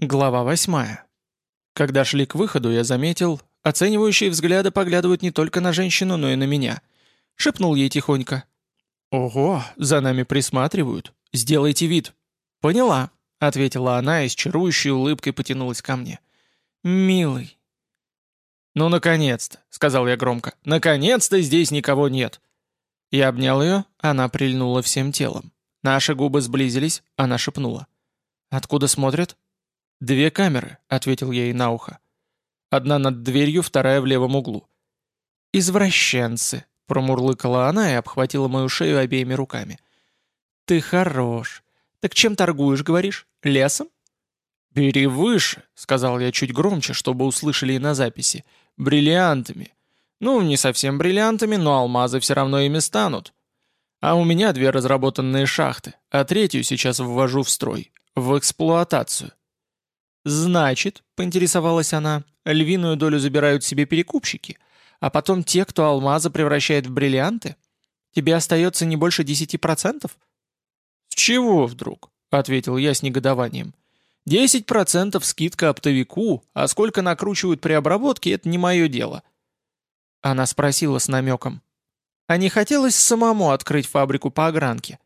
Глава восьмая. Когда шли к выходу, я заметил, оценивающие взгляды поглядывают не только на женщину, но и на меня. Шепнул ей тихонько. «Ого, за нами присматривают. Сделайте вид». «Поняла», — ответила она и с чарующей улыбкой потянулась ко мне. «Милый». «Ну, наконец-то», — сказал я громко. «Наконец-то здесь никого нет». Я обнял ее, она прильнула всем телом. Наши губы сблизились, она шепнула. «Откуда смотрят?» «Две камеры», — ответил ей на ухо. «Одна над дверью, вторая в левом углу». «Извращенцы», — промурлыкала она и обхватила мою шею обеими руками. «Ты хорош. Так чем торгуешь, говоришь? Лесом?» «Бери выше», — сказал я чуть громче, чтобы услышали и на записи. «Бриллиантами. Ну, не совсем бриллиантами, но алмазы все равно ими станут. А у меня две разработанные шахты, а третью сейчас ввожу в строй, в эксплуатацию. «Значит», — поинтересовалась она, — «львиную долю забирают себе перекупщики, а потом те, кто алмазы превращает в бриллианты? Тебе остается не больше десяти процентов?» «С чего вдруг?» — ответил я с негодованием. «Десять процентов скидка оптовику, а сколько накручивают при обработке, это не мое дело». Она спросила с намеком. «А не хотелось самому открыть фабрику по огранке?»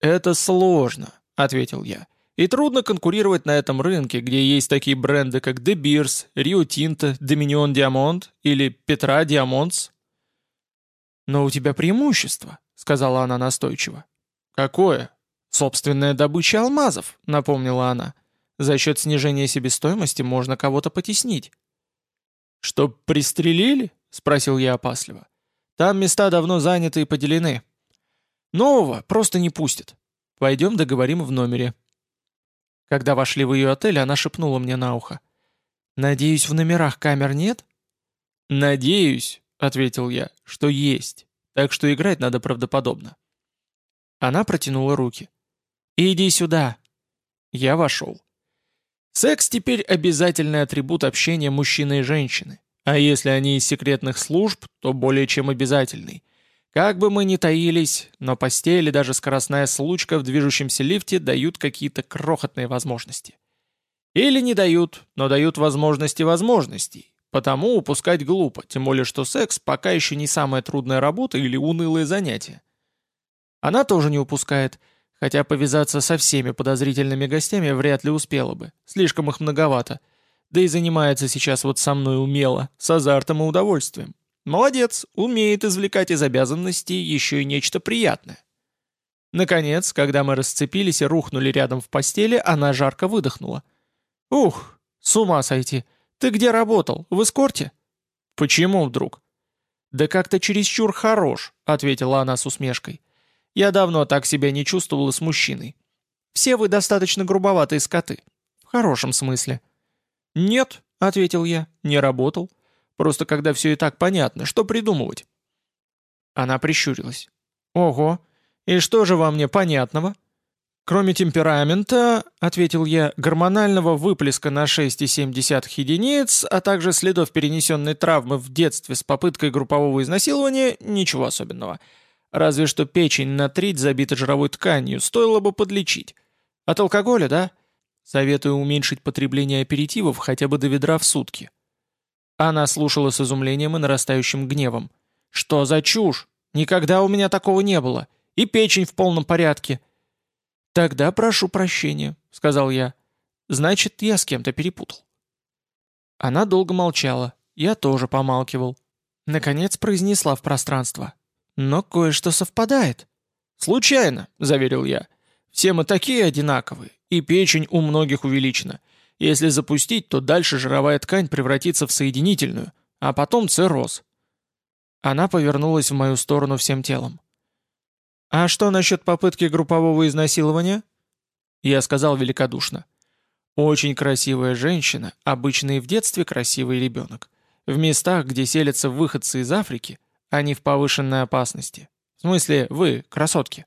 «Это сложно», — ответил я. И трудно конкурировать на этом рынке, где есть такие бренды, как De Beers, Rio Tinto, Dominion Diamond или Petra Diamonds. «Но у тебя преимущество», — сказала она настойчиво. «Какое?» «Собственная добыча алмазов», — напомнила она. «За счет снижения себестоимости можно кого-то потеснить». «Чтоб пристрелили?» — спросил я опасливо. «Там места давно заняты и поделены. Нового просто не пустят. Пойдем договорим в номере». Когда вошли в ее отель, она шепнула мне на ухо. «Надеюсь, в номерах камер нет?» «Надеюсь», — ответил я, — «что есть, так что играть надо правдоподобно». Она протянула руки. «Иди сюда». Я вошел. Секс теперь обязательный атрибут общения мужчины и женщины, а если они из секретных служб, то более чем обязательный. Как бы мы ни таились, но постель и даже скоростная случка в движущемся лифте дают какие-то крохотные возможности. Или не дают, но дают возможности возможностей. Потому упускать глупо, тем более что секс пока еще не самая трудная работа или унылое занятие. Она тоже не упускает, хотя повязаться со всеми подозрительными гостями вряд ли успела бы, слишком их многовато. Да и занимается сейчас вот со мной умело, с азартом и удовольствием. Молодец, умеет извлекать из обязанностей еще и нечто приятное. Наконец, когда мы расцепились и рухнули рядом в постели, она жарко выдохнула. «Ух, с ума сойти! Ты где работал? В эскорте?» «Почему вдруг?» «Да как-то чересчур хорош», — ответила она с усмешкой. «Я давно так себя не чувствовала с мужчиной. Все вы достаточно грубоватые скоты. В хорошем смысле». «Нет», — ответил я, — «не работал. Просто когда все и так понятно, что придумывать?» Она прищурилась. «Ого, и что же во мне понятного?» «Кроме темперамента, — ответил я, — гормонального выплеска на 6,7 единиц, а также следов перенесенной травмы в детстве с попыткой группового изнасилования, ничего особенного. Разве что печень на треть забита жировой тканью, стоило бы подлечить. От алкоголя, да? Советую уменьшить потребление аперитивов хотя бы до ведра в сутки. Она слушала с изумлением и нарастающим гневом. «Что за чушь? Никогда у меня такого не было. И печень в полном порядке». «Тогда прошу прощения», — сказал я. «Значит, я с кем-то перепутал». Она долго молчала. Я тоже помалкивал. Наконец произнесла в пространство. «Но кое-что совпадает». «Случайно», — заверил я. «Все мы такие одинаковые, и печень у многих увеличена. Если запустить, то дальше жировая ткань превратится в соединительную, а потом цирроз. Она повернулась в мою сторону всем телом. «А что насчет попытки группового изнасилования?» Я сказал великодушно. «Очень красивая женщина, обычно и в детстве красивый ребенок. В местах, где селятся выходцы из Африки, они в повышенной опасности. В смысле, вы, красотки».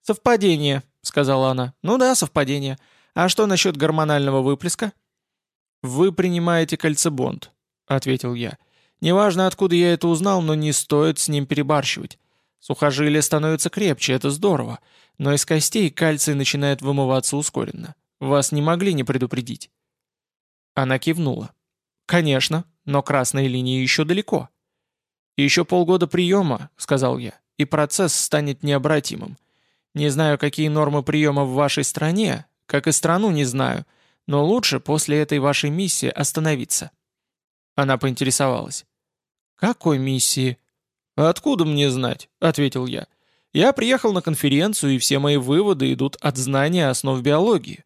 «Совпадение», — сказала она. «Ну да, совпадение. А что насчет гормонального выплеска?» «Вы принимаете кальцибонд», — ответил я. «Неважно, откуда я это узнал, но не стоит с ним перебарщивать. Сухожилие становится крепче, это здорово, но из костей кальций начинает вымываться ускоренно. Вас не могли не предупредить». Она кивнула. «Конечно, но красной линии еще далеко». «Еще полгода приема», — сказал я, — «и процесс станет необратимым. Не знаю, какие нормы приема в вашей стране, как и страну не знаю, но лучше после этой вашей миссии остановиться». Она поинтересовалась. «Какой миссии?» «Откуда мне знать?» — ответил я. «Я приехал на конференцию, и все мои выводы идут от знания основ биологии».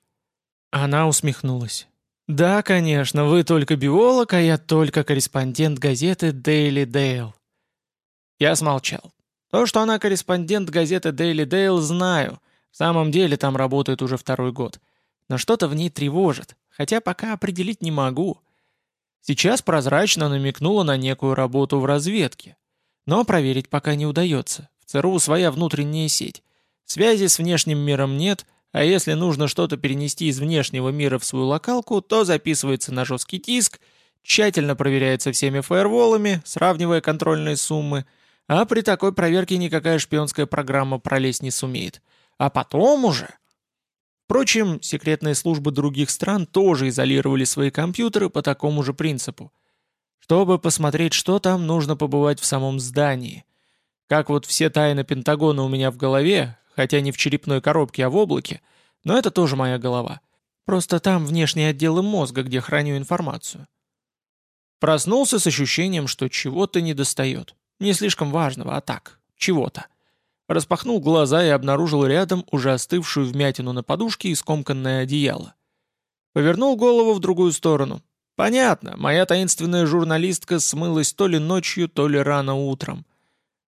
Она усмехнулась. «Да, конечно, вы только биолог, а я только корреспондент газеты Daily Dale». Я смолчал. То, что она корреспондент газеты Daily Dale, знаю. В самом деле там работает уже второй год. Но что-то в ней тревожит, хотя пока определить не могу. Сейчас прозрачно намекнула на некую работу в разведке. Но проверить пока не удается. В ЦРУ своя внутренняя сеть. Связи с внешним миром нет, а если нужно что-то перенести из внешнего мира в свою локалку, то записывается на жесткий диск, тщательно проверяется всеми фаерволами, сравнивая контрольные суммы, а при такой проверке никакая шпионская программа пролезть не сумеет. А потом уже... Впрочем, секретные службы других стран тоже изолировали свои компьютеры по такому же принципу. Чтобы посмотреть, что там, нужно побывать в самом здании. Как вот все тайны Пентагона у меня в голове, хотя не в черепной коробке, а в облаке, но это тоже моя голова. Просто там внешние отделы мозга, где храню информацию. Проснулся с ощущением, что чего-то недостает. Не слишком важного, а так, чего-то. Распахнул глаза и обнаружил рядом уже остывшую вмятину на подушке и скомканное одеяло. Повернул голову в другую сторону. Понятно, моя таинственная журналистка смылась то ли ночью, то ли рано утром.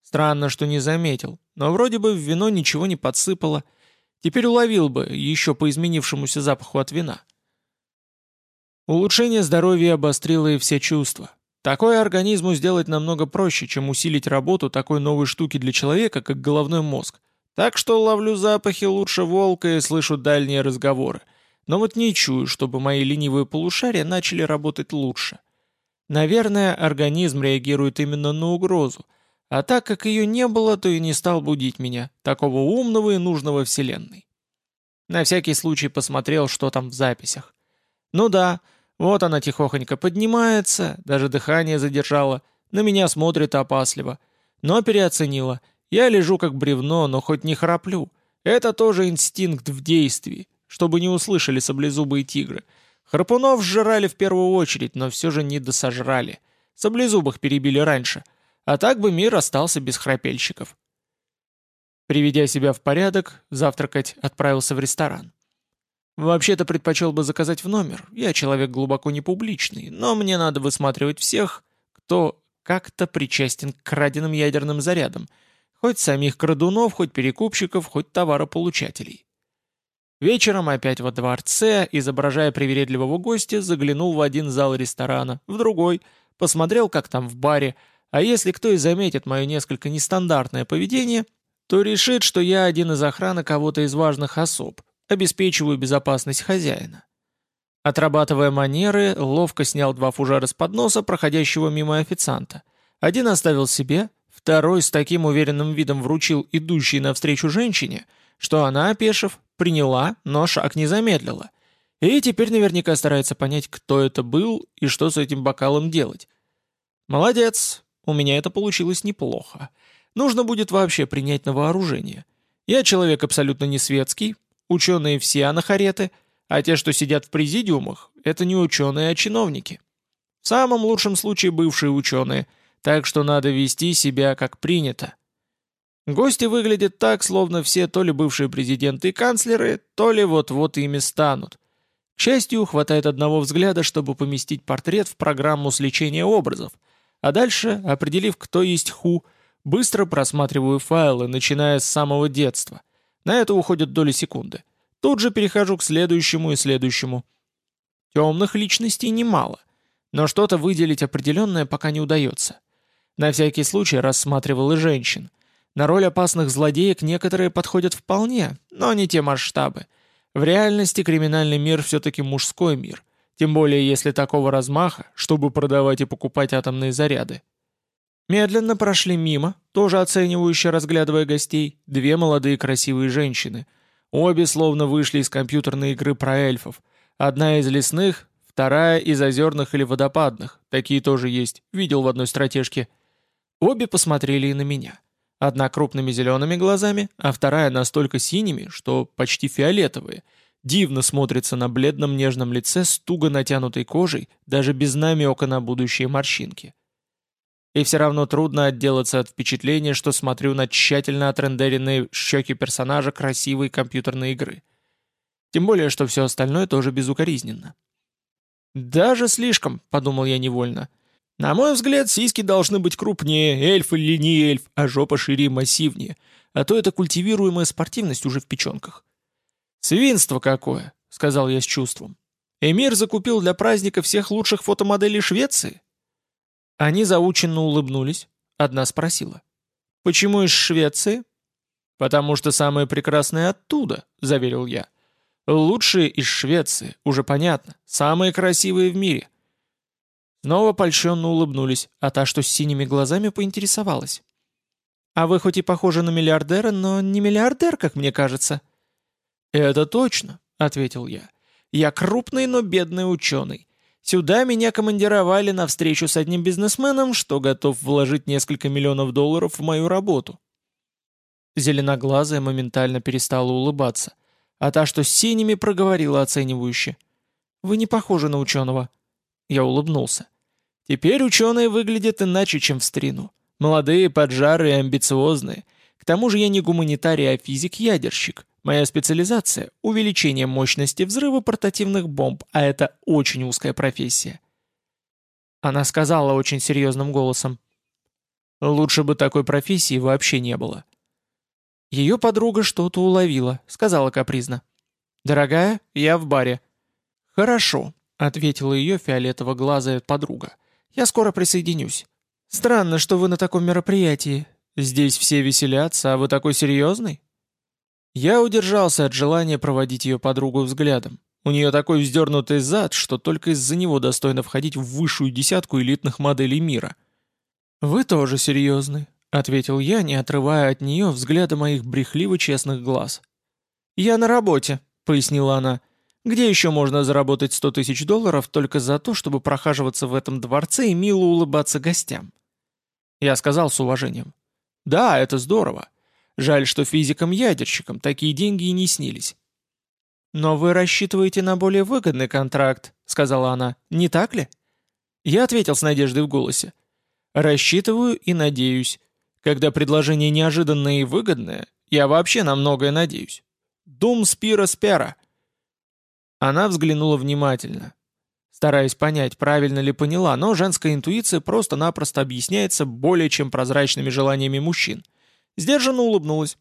Странно, что не заметил, но вроде бы в вино ничего не подсыпало. Теперь уловил бы, еще по изменившемуся запаху от вина. Улучшение здоровья обострило и все чувства. Такое организму сделать намного проще, чем усилить работу такой новой штуки для человека, как головной мозг. Так что ловлю запахи лучше волка и слышу дальние разговоры. Но вот не чую, чтобы мои ленивые полушария начали работать лучше. Наверное, организм реагирует именно на угрозу. А так как ее не было, то и не стал будить меня, такого умного и нужного Вселенной. На всякий случай посмотрел, что там в записях. Ну да, вот она тихохонько поднимается, даже дыхание задержала, на меня смотрит опасливо. Но переоценила. Я лежу как бревно, но хоть не храплю. Это тоже инстинкт в действии, чтобы не услышали саблезубые тигры. Храпунов сжирали в первую очередь, но все же не досожрали. Саблезубых перебили раньше. А так бы мир остался без храпельщиков. Приведя себя в порядок, завтракать отправился в ресторан. Вообще-то предпочел бы заказать в номер. Я человек глубоко не публичный, но мне надо высматривать всех, кто как-то причастен к краденным ядерным зарядам. Хоть самих крадунов, хоть перекупщиков, хоть товарополучателей. Вечером опять во дворце, изображая привередливого гостя, заглянул в один зал ресторана, в другой, посмотрел, как там в баре, а если кто и заметит мое несколько нестандартное поведение, то решит, что я один из охраны кого-то из важных особ, обеспечиваю безопасность хозяина. Отрабатывая манеры, ловко снял два фужера с подноса, проходящего мимо официанта. Один оставил себе, второй с таким уверенным видом вручил идущей навстречу женщине, что она, опешив, приняла, но шаг не замедлила. И теперь наверняка старается понять, кто это был и что с этим бокалом делать. Молодец, у меня это получилось неплохо. Нужно будет вообще принять на вооружение. Я человек абсолютно не светский, Ученые все анахареты, а те, что сидят в президиумах, это не ученые, а чиновники. В самом лучшем случае бывшие ученые, так что надо вести себя как принято. Гости выглядят так, словно все то ли бывшие президенты и канцлеры, то ли вот-вот ими станут. К счастью, хватает одного взгляда, чтобы поместить портрет в программу с лечения образов, а дальше, определив, кто есть ху, быстро просматриваю файлы, начиная с самого детства. На это уходят доли секунды. Тут же перехожу к следующему и следующему. Темных личностей немало, но что-то выделить определенное пока не удается. На всякий случай рассматривал и женщин. На роль опасных злодеек некоторые подходят вполне, но не те масштабы. В реальности криминальный мир все-таки мужской мир, тем более если такого размаха, чтобы продавать и покупать атомные заряды. Медленно прошли мимо, тоже оценивающе разглядывая гостей, две молодые красивые женщины. Обе словно вышли из компьютерной игры про эльфов. Одна из лесных, вторая из озерных или водопадных. Такие тоже есть, видел в одной стратежке. Обе посмотрели и на меня. Одна крупными зелеными глазами, а вторая настолько синими, что почти фиолетовые. Дивно смотрится на бледном нежном лице с туго натянутой кожей, даже без намека на будущие морщинки. И все равно трудно отделаться от впечатления, что смотрю на тщательно отрендеренные щеки персонажа красивой компьютерной игры. Тем более, что все остальное тоже безукоризненно. «Даже слишком», — подумал я невольно. «На мой взгляд, сиськи должны быть крупнее, эльф или не эльф, а жопа шире и массивнее, а то это культивируемая спортивность уже в печенках». «Свинство какое», — сказал я с чувством. «Эмир закупил для праздника всех лучших фотомоделей Швеции?» Они заученно улыбнулись. Одна спросила. «Почему из Швеции?» «Потому что самые прекрасные оттуда», — заверил я. «Лучшие из Швеции, уже понятно. Самые красивые в мире». Снова польщенно улыбнулись, а та, что с синими глазами, поинтересовалась. «А вы хоть и похожи на миллиардера, но не миллиардер, как мне кажется». «Это точно», — ответил я. «Я крупный, но бедный ученый. Сюда меня командировали на встречу с одним бизнесменом, что готов вложить несколько миллионов долларов в мою работу. Зеленоглазая моментально перестала улыбаться, а та, что с синими, проговорила оценивающе. «Вы не похожи на ученого». Я улыбнулся. «Теперь ученые выглядят иначе, чем в старину. Молодые, поджарые, амбициозные. К тому же я не гуманитарий, а физик-ядерщик. Моя специализация — увеличение мощности взрыва портативных бомб, а это очень узкая профессия. Она сказала очень серьезным голосом. Лучше бы такой профессии вообще не было. Ее подруга что-то уловила, сказала капризно. «Дорогая, я в баре». «Хорошо», — ответила ее фиолетово-глазая подруга. «Я скоро присоединюсь. Странно, что вы на таком мероприятии. Здесь все веселятся, а вы такой серьезный?» Я удержался от желания проводить ее подругу взглядом. У нее такой вздернутый зад, что только из-за него достойно входить в высшую десятку элитных моделей мира. «Вы тоже серьезны», — ответил я, не отрывая от нее взгляда моих брехливо-честных глаз. «Я на работе», — пояснила она. «Где еще можно заработать сто тысяч долларов только за то, чтобы прохаживаться в этом дворце и мило улыбаться гостям?» Я сказал с уважением. «Да, это здорово. Жаль, что физикам-ядерщикам такие деньги и не снились. «Но вы рассчитываете на более выгодный контракт», — сказала она, — «не так ли?» Я ответил с надеждой в голосе. «Рассчитываю и надеюсь. Когда предложение неожиданное и выгодное, я вообще на многое надеюсь. Дум спира спера». Она взглянула внимательно, стараясь понять, правильно ли поняла, но женская интуиция просто-напросто объясняется более чем прозрачными желаниями мужчин — Сдержанно улыбнулась.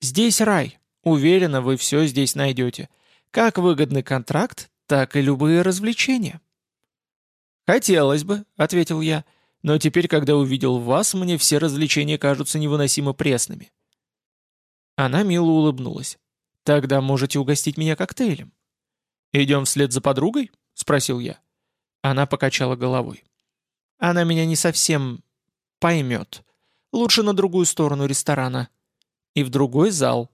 «Здесь рай. Уверена, вы все здесь найдете. Как выгодный контракт, так и любые развлечения». «Хотелось бы», — ответил я, — «но теперь, когда увидел вас, мне все развлечения кажутся невыносимо пресными». Она мило улыбнулась. «Тогда можете угостить меня коктейлем». «Идем вслед за подругой?» — спросил я. Она покачала головой. «Она меня не совсем поймет. Лучше на другую сторону ресторана. И в другой зал.